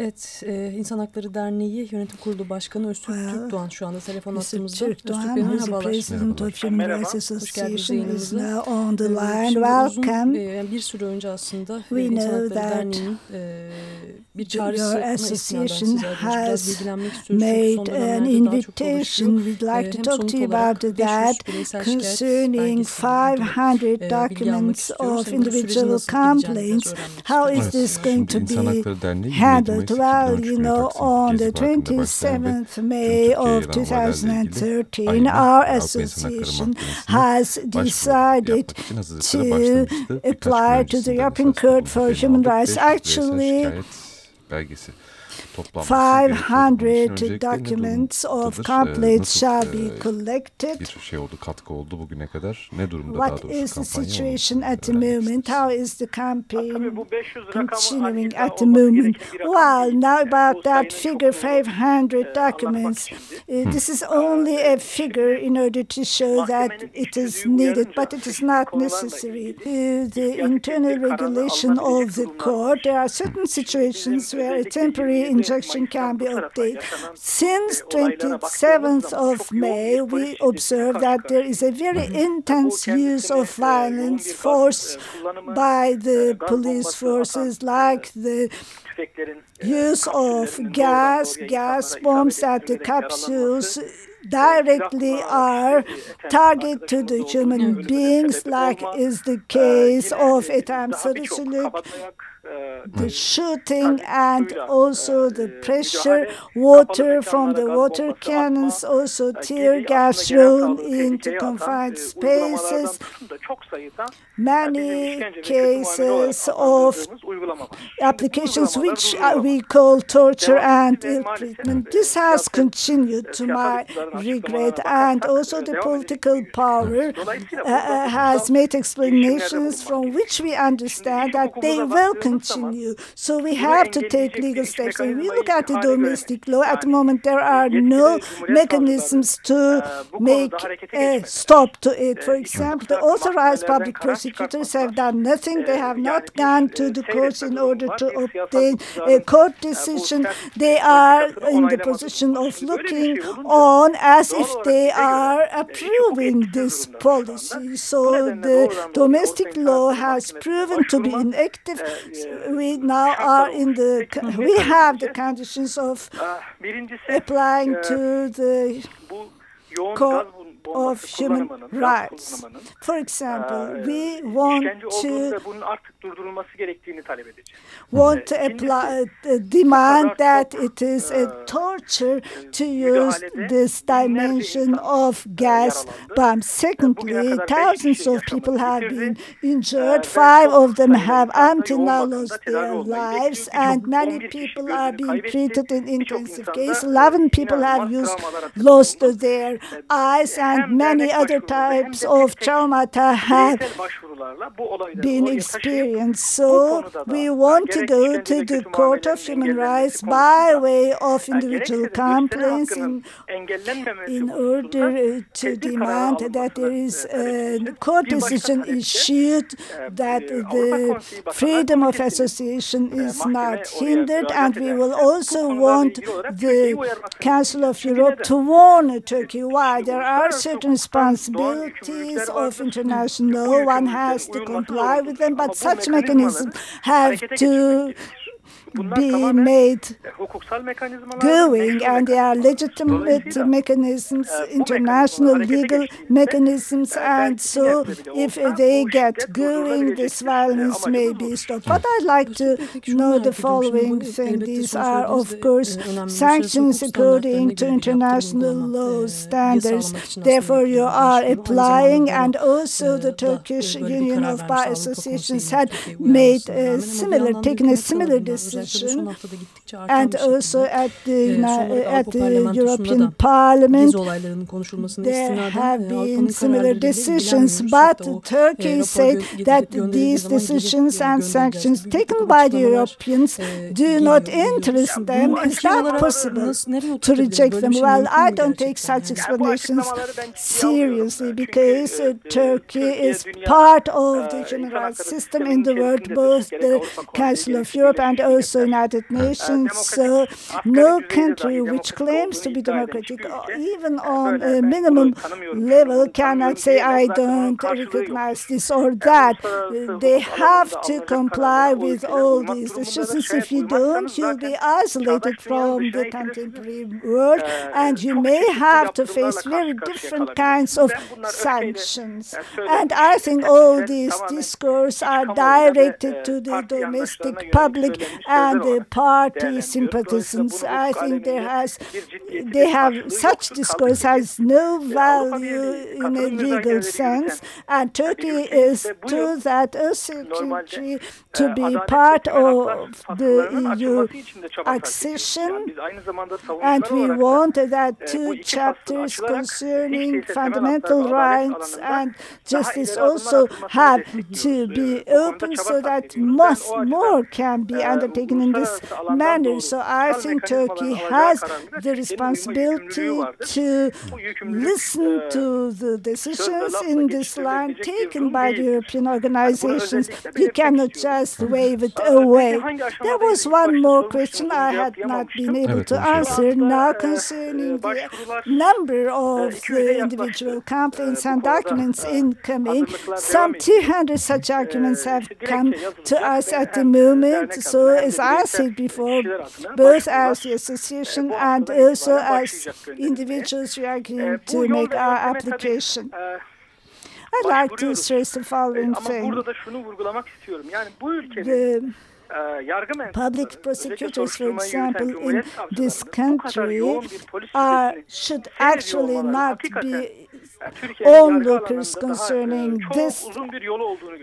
Evet, e, İnsan Hakları Derneği Yönetim Kurulu Başkanı Öztürk well, Türkdoğan şu anda telefon attığımızda. Öztürk Doğan, merhabalar. President of Human Rights Association is now on the line. Welcome. Uzun, e, bir süre önce aslında We İnsan Hakları Derneği'nin e, bir çağrısına association has made an invitation. We'd like to talk to you about that concerning 500 documents of individual complaints. How is this going to be handled? Well, you know, on the 27th May of 2013, our association has decided to apply to the European Court for Human Rights. Actually, 500 documents of complaints shall be collected. Bir şey oldu, katkı oldu bugüne kadar. Ne durumda What daha doğrusu is the situation at the moment? How is the campaign continuing at the moment? Well, now about that figure 500 documents. Uh, this is only a figure in order to show that it is needed, but it is not necessary. To the internal regulation of the court, there are certain situations where a temporary injunction can be obtained. Since 27th of May, we observe that there is a very intense use of violence forced by the police forces, like the use of gas, gas bombs at the capsules directly are target to the human beings, like is the case of Ethem Sarısülük, the shooting and also the pressure water from the water cannons, also tear gas thrown into confined spaces. Many cases of applications which we call torture and ill treatment. This has continued to my regret, and also the political power uh, uh, has made explanations from which we understand that they will continue. So we have to take legal steps. And we look at the domestic law. At the moment, there are no mechanisms to make a eh, stop to it. For example, the authorized public prosecutors have done nothing. They have not gone to the courts in order to obtain a court decision. They are in the position of looking on as if they are approving this policy. So the domestic law has proven to be inactive. We now are in the, we have the conditions of applying to the court of human rights. For example, we want to want to apply, uh, demand that it is a torture to use this dimension of gas bombs. Secondly, thousands of people have been injured. Five of them have until now lost their lives, and many people are being treated in intensive case. Eleven people have used, lost their eyes, and many other types of traumata have been experienced. So we want to go to the Court of Human Rights by way of individual complaints in, in order uh, to demand that there is a court decision issued that the freedom of association is not hindered. And we will also want the Council of Europe to warn Turkey why there are certain responsibilities of international law. One has to comply with them, but such mechanisms have to be made going and there are legitimate mechanisms, international legal mechanisms and so if they get going this violence may be stopped. But I'd like to know the following thing. These are of course sanctions according to international law standards. Therefore you are applying and also the Turkish Union of Bar Associations had made uh, a similar, taken a similar decision and also at the, at the European Parliament, there have been similar decisions, but Turkey said that these decisions and sanctions taken by the Europeans do not interest them. Is that possible to reject them? Well, I don't take such explanations seriously because uh, Turkey is part of the general system in the world, both the Council of Europe and also also United Nations. So no country which claims to be democratic, even on a minimum level, cannot say, I don't recognize this or that. They have to comply with all these decisions. If you don't, you'll be isolated from the contemporary world and you may have to face very different kinds of sanctions. And I think all these discourse are directed to the domestic public and the party sympathizers. I think there has, they have such discourse has no value in a legal sense, and Turkey is to that a country to be part of the EU accession, and we want that two chapters concerning fundamental rights and justice also have to be open so that much more can be undertaken in this manner. So I think Turkey has the responsibility to listen to the decisions in this line taken by the European organizations. You cannot just wave it away. There was one more question I had not been able to answer now concerning the number of the individual complaints and documents incoming. Some 200 such arguments have come to us at the moment. So as I said before, both as the association and also as individuals we are going to make our application. I'd like to stress the following thing. The public prosecutors, for example, in this country are, should actually not be onlookers concerning this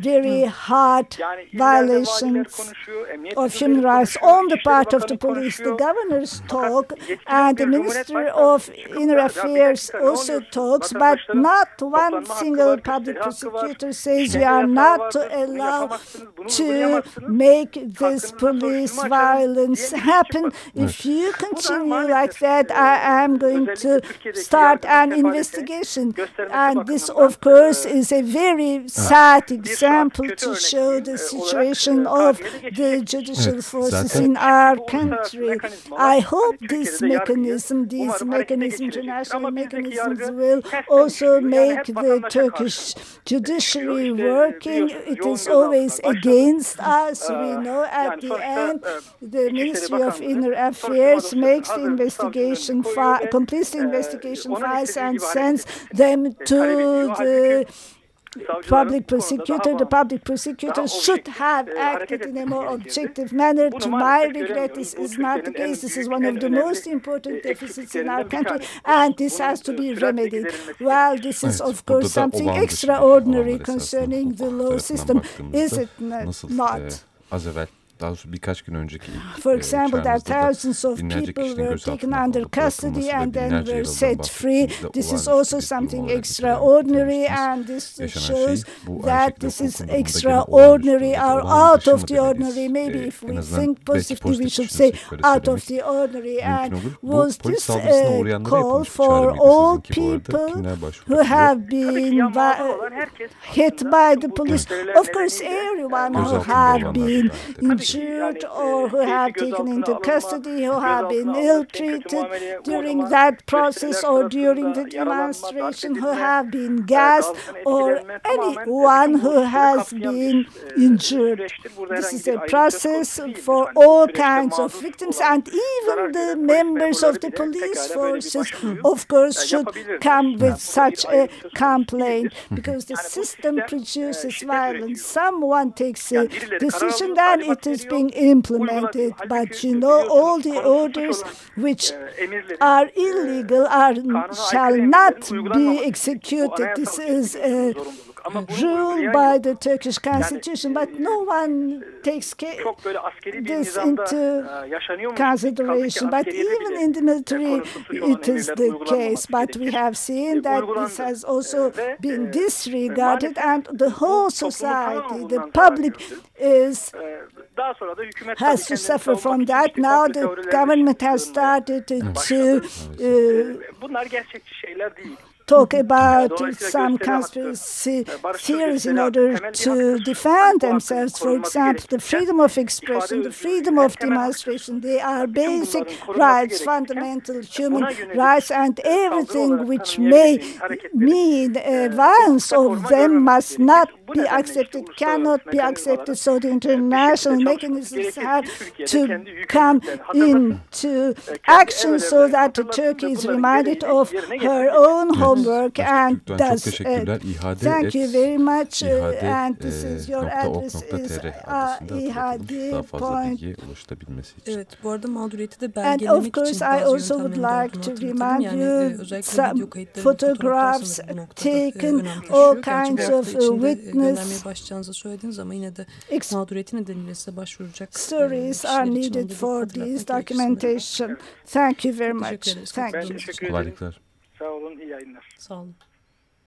very hard violations of human rights on the part of the police. The governors talk and the Minister of Inner Affairs also talks, but not one single public prosecutor says we are not to allow to make this police violence happen. If you continue like that, I am going to start an investigation. And this, of course, is a very sad example to show the situation of the judicial forces in our country. I hope this mechanism, these mechanisms, international mechanisms, will also make the Turkish judiciary working. It is always against us. We know at the end the Ministry of Inner Affairs makes the investigation, completes the investigation files and sends them to the public prosecutor. The public prosecutor should have acted in a more objective manner. To my regret, this is not the case. This is one of the most important deficits in our country, and this has to be remedied. Well, this is, of course, something extraordinary concerning the law system, is it not? Daha doğrusu birkaç gün önceki ah, For example, that thousands of people were taken under custody and then were set free. This is also something extraordinary and this shows that this is extraordinary or out of the ordinary. Maybe if we think positively, we should say out of the ordinary. And was this a call for all people who have been hit by the police? Of course, everyone who have been injured or who have taken into custody, who have been ill-treated during that process or during the demonstration, who have been gassed, or anyone who has been injured. This is a process for all kinds of victims, and even the members of the police forces, of course, should come with such a complaint because the system produces violence. Someone takes a decision, then it is being implemented. But you know, all the orders which are illegal are shall not be executed. This is a ruled by the Turkish constitution, but no one takes this into consideration. But even in the military, it is the case. But we have seen that this has also been disregarded, and the whole society, the public, is has to suffer from that. Now the government has started to. Uh, talk about some conspiracy theories in order to defend themselves. For example, the freedom of expression, the freedom of demonstration, they are basic rights, fundamental human rights, and everything which may mean uh, violence of them must not be accepted, cannot be accepted. So the international mechanisms have to come into action so that Turkey is reminded of her own homework and does. Uh, thank you very much. Uh, and this is your address is uh, ihade point. Evet, bu arada mağduriyeti de belgelemek için bazı I also would like to remind yani, you some photographs taken, all kinds of witness başlayacağınızı söylediğiniz ama yine de mağduriyeti nedeniyle size başvuracak stories are needed for this documentation. Thank you very much. Thank you. Kolaylıklar. Olun, iyi yayınlar. Sağ olun.